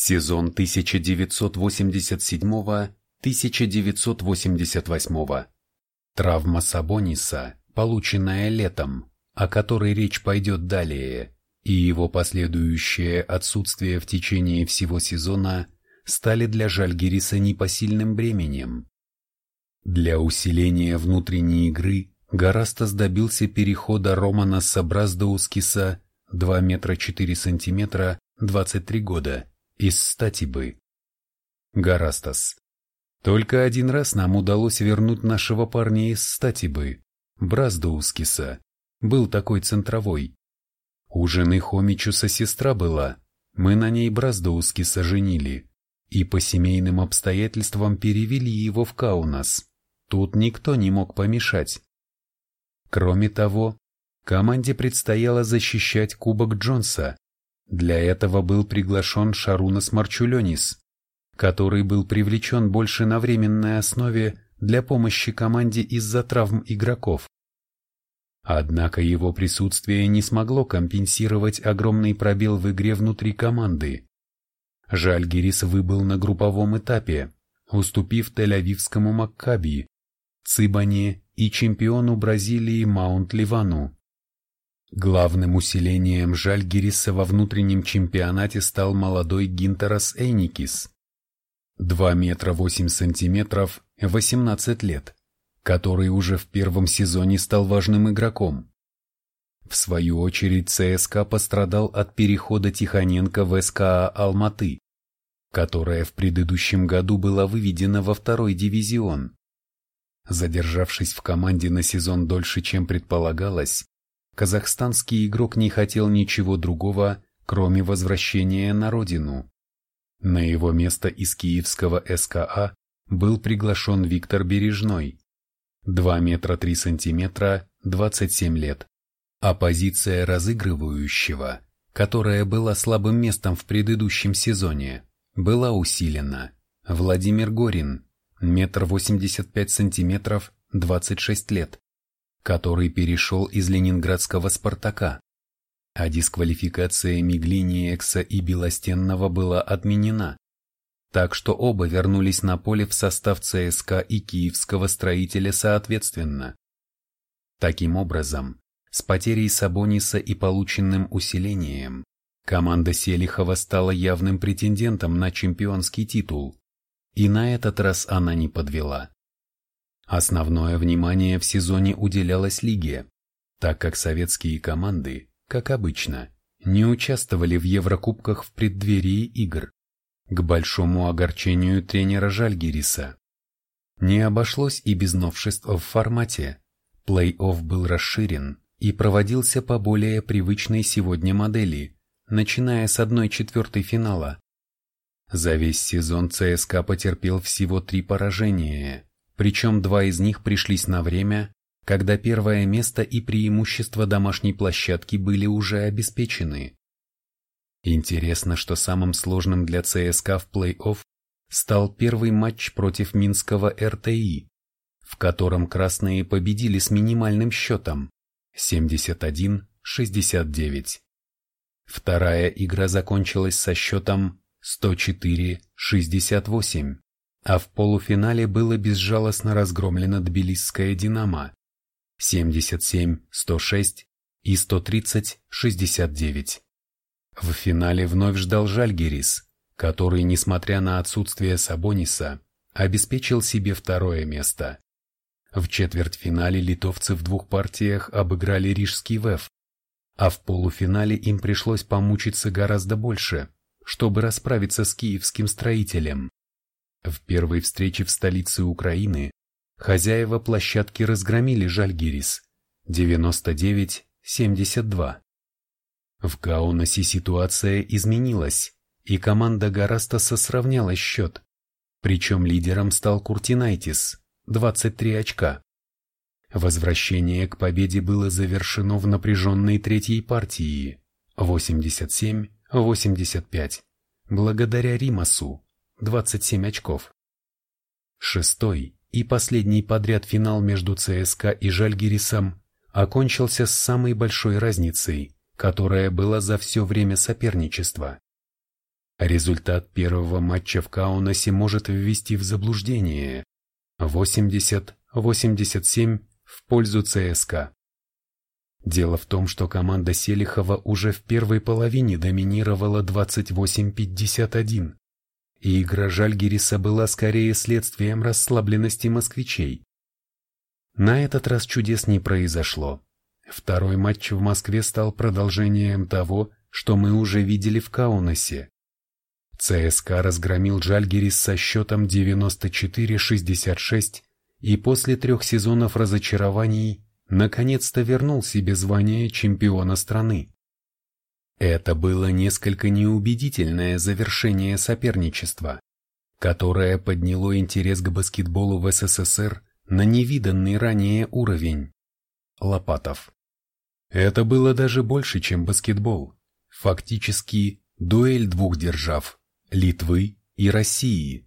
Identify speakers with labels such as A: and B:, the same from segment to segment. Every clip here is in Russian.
A: Сезон 1987-1988. Травма Сабониса, полученная летом, о которой речь пойдет далее, и его последующее отсутствие в течение всего сезона стали для Жальгириса непосильным бременем. Для усиления внутренней игры Гарастас добился перехода Романа Сабраздоускиса 2 метра 4 сантиметра 23 года из Статибы. Гарастас. Только один раз нам удалось вернуть нашего парня из Статибы, Браздоускиса. Был такой центровой. У жены Хомичуса сестра была, мы на ней Браздоускиса женили, и по семейным обстоятельствам перевели его в Каунас. Тут никто не мог помешать. Кроме того, команде предстояло защищать Кубок Джонса, для этого был приглашен Шарунас Марчуленис, который был привлечен больше на временной основе для помощи команде из-за травм игроков. Однако его присутствие не смогло компенсировать огромный пробел в игре внутри команды. Жальгирис выбыл на групповом этапе, уступив Тель-Авивскому Маккаби, Цибане и чемпиону Бразилии Маунт Ливану. Главным усилением Жальгириса во внутреннем чемпионате стал молодой Гинтерас Эйникис. 2 метра 8 сантиметров, 18 лет, который уже в первом сезоне стал важным игроком. В свою очередь ЦСКА пострадал от перехода Тихоненко в СКА Алматы, которая в предыдущем году была выведена во второй дивизион. Задержавшись в команде на сезон дольше, чем предполагалось, казахстанский игрок не хотел ничего другого, кроме возвращения на родину. На его место из киевского СКА был приглашен Виктор Бережной. 2 метра 3 сантиметра, 27 лет. А позиция разыгрывающего, которая была слабым местом в предыдущем сезоне, была усилена. Владимир Горин, метр 85 сантиметров, 26 лет который перешел из ленинградского «Спартака», а дисквалификация Миглиниекса и Белостенного была отменена, так что оба вернулись на поле в состав ЦСКА и киевского строителя соответственно. Таким образом, с потерей Сабониса и полученным усилением, команда Селихова стала явным претендентом на чемпионский титул, и на этот раз она не подвела. Основное внимание в сезоне уделялось лиге, так как советские команды, как обычно, не участвовали в Еврокубках в преддверии игр, к большому огорчению тренера Жальгириса. Не обошлось и без новшеств в формате. Плей-офф был расширен и проводился по более привычной сегодня модели, начиная с 1-4 финала. За весь сезон ЦСКА потерпел всего три поражения причем два из них пришлись на время, когда первое место и преимущество домашней площадки были уже обеспечены. Интересно, что самым сложным для ЦСКА в плей-офф стал первый матч против Минского РТИ, в котором красные победили с минимальным счетом 71-69. Вторая игра закончилась со счетом 104-68 а в полуфинале было безжалостно разгромлено Тбилисское «Динамо» 77-106 и 130-69. В финале вновь ждал Жальгерис, который, несмотря на отсутствие Сабониса, обеспечил себе второе место. В четвертьфинале литовцы в двух партиях обыграли Рижский ВЭФ, а в полуфинале им пришлось помучиться гораздо больше, чтобы расправиться с киевским строителем. В первой встрече в столице Украины хозяева площадки разгромили Жальгирис 99-72. В Каунасе ситуация изменилась, и команда Гарастаса сравняла счет, причем лидером стал Куртинайтис 23 очка. Возвращение к победе было завершено в напряженной третьей партии 87-85, благодаря Римасу, 27 очков. Шестой и последний подряд финал между ЦСКА и Жальгирисом окончился с самой большой разницей, которая была за все время соперничества. Результат первого матча в Каунасе может ввести в заблуждение. 80-87 в пользу ЦСКА. Дело в том, что команда Селихова уже в первой половине доминировала 28-51, и игра Жальгириса была скорее следствием расслабленности москвичей. На этот раз чудес не произошло. Второй матч в Москве стал продолжением того, что мы уже видели в Каунасе. ЦСКА разгромил Жальгирис со счетом 94-66 и после трех сезонов разочарований наконец-то вернул себе звание чемпиона страны. Это было несколько неубедительное завершение соперничества, которое подняло интерес к баскетболу в СССР на невиданный ранее уровень. Лопатов. Это было даже больше, чем баскетбол. Фактически дуэль двух держав – Литвы и России.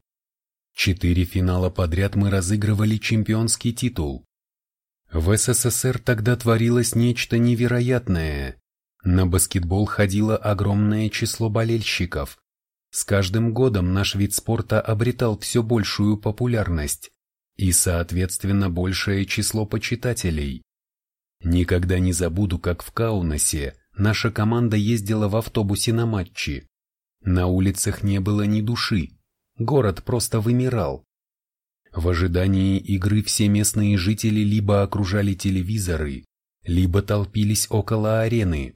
A: Четыре финала подряд мы разыгрывали чемпионский титул. В СССР тогда творилось нечто невероятное. На баскетбол ходило огромное число болельщиков. С каждым годом наш вид спорта обретал все большую популярность и, соответственно, большее число почитателей. Никогда не забуду, как в Каунасе наша команда ездила в автобусе на матчи. На улицах не было ни души, город просто вымирал. В ожидании игры все местные жители либо окружали телевизоры, либо толпились около арены.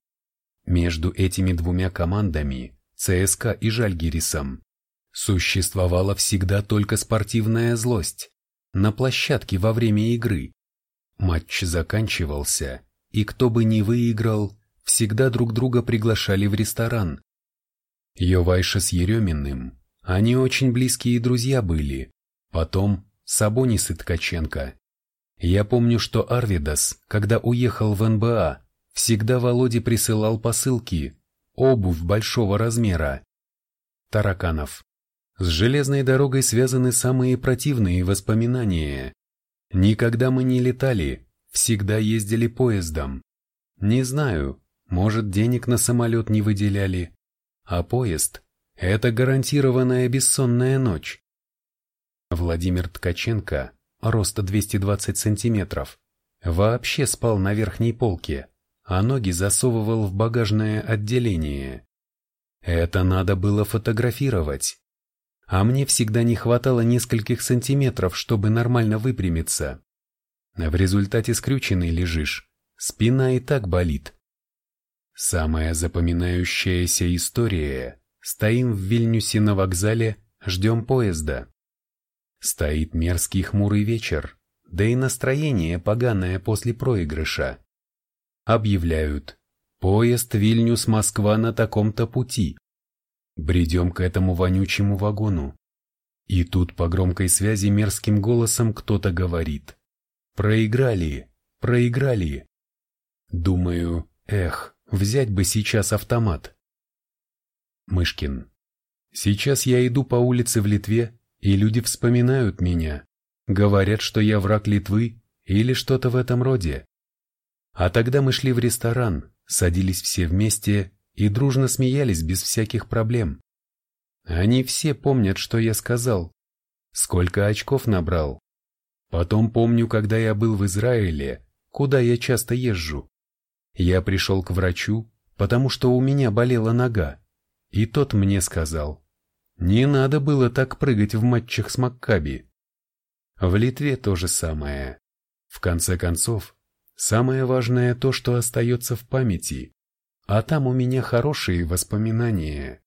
A: Между этими двумя командами, ЦСКА и Жальгирисом, существовала всегда только спортивная злость на площадке во время игры. Матч заканчивался, и кто бы ни выиграл, всегда друг друга приглашали в ресторан. Йовайша с Ереминым, они очень близкие друзья были, Потом Сабонис и Ткаченко. Я помню, что Арвидас, когда уехал в НБА, всегда Володе присылал посылки, обувь большого размера. Тараканов. С железной дорогой связаны самые противные воспоминания. Никогда мы не летали, всегда ездили поездом. Не знаю, может денег на самолет не выделяли. А поезд – это гарантированная бессонная ночь. Владимир Ткаченко, роста 220 сантиметров, вообще спал на верхней полке, а ноги засовывал в багажное отделение. Это надо было фотографировать. А мне всегда не хватало нескольких сантиметров, чтобы нормально выпрямиться. В результате скрюченный лежишь, спина и так болит. Самая запоминающаяся история. Стоим в Вильнюсе на вокзале, ждем поезда. Стоит мерзкий хмурый вечер, да и настроение поганое после проигрыша. Объявляют, поезд Вильнюс-Москва на таком-то пути. Бредем к этому вонючему вагону. И тут по громкой связи мерзким голосом кто-то говорит. Проиграли, проиграли. Думаю, эх, взять бы сейчас автомат. Мышкин. Сейчас я иду по улице в Литве и люди вспоминают меня, говорят, что я враг Литвы или что-то в этом роде. А тогда мы шли в ресторан, садились все вместе и дружно смеялись без всяких проблем. Они все помнят, что я сказал, сколько очков набрал. Потом помню, когда я был в Израиле, куда я часто езжу. Я пришел к врачу, потому что у меня болела нога, и тот мне сказал, не надо было так прыгать в матчах с Маккаби. В Литве то же самое. В конце концов, самое важное то, что остается в памяти, а там у меня хорошие воспоминания.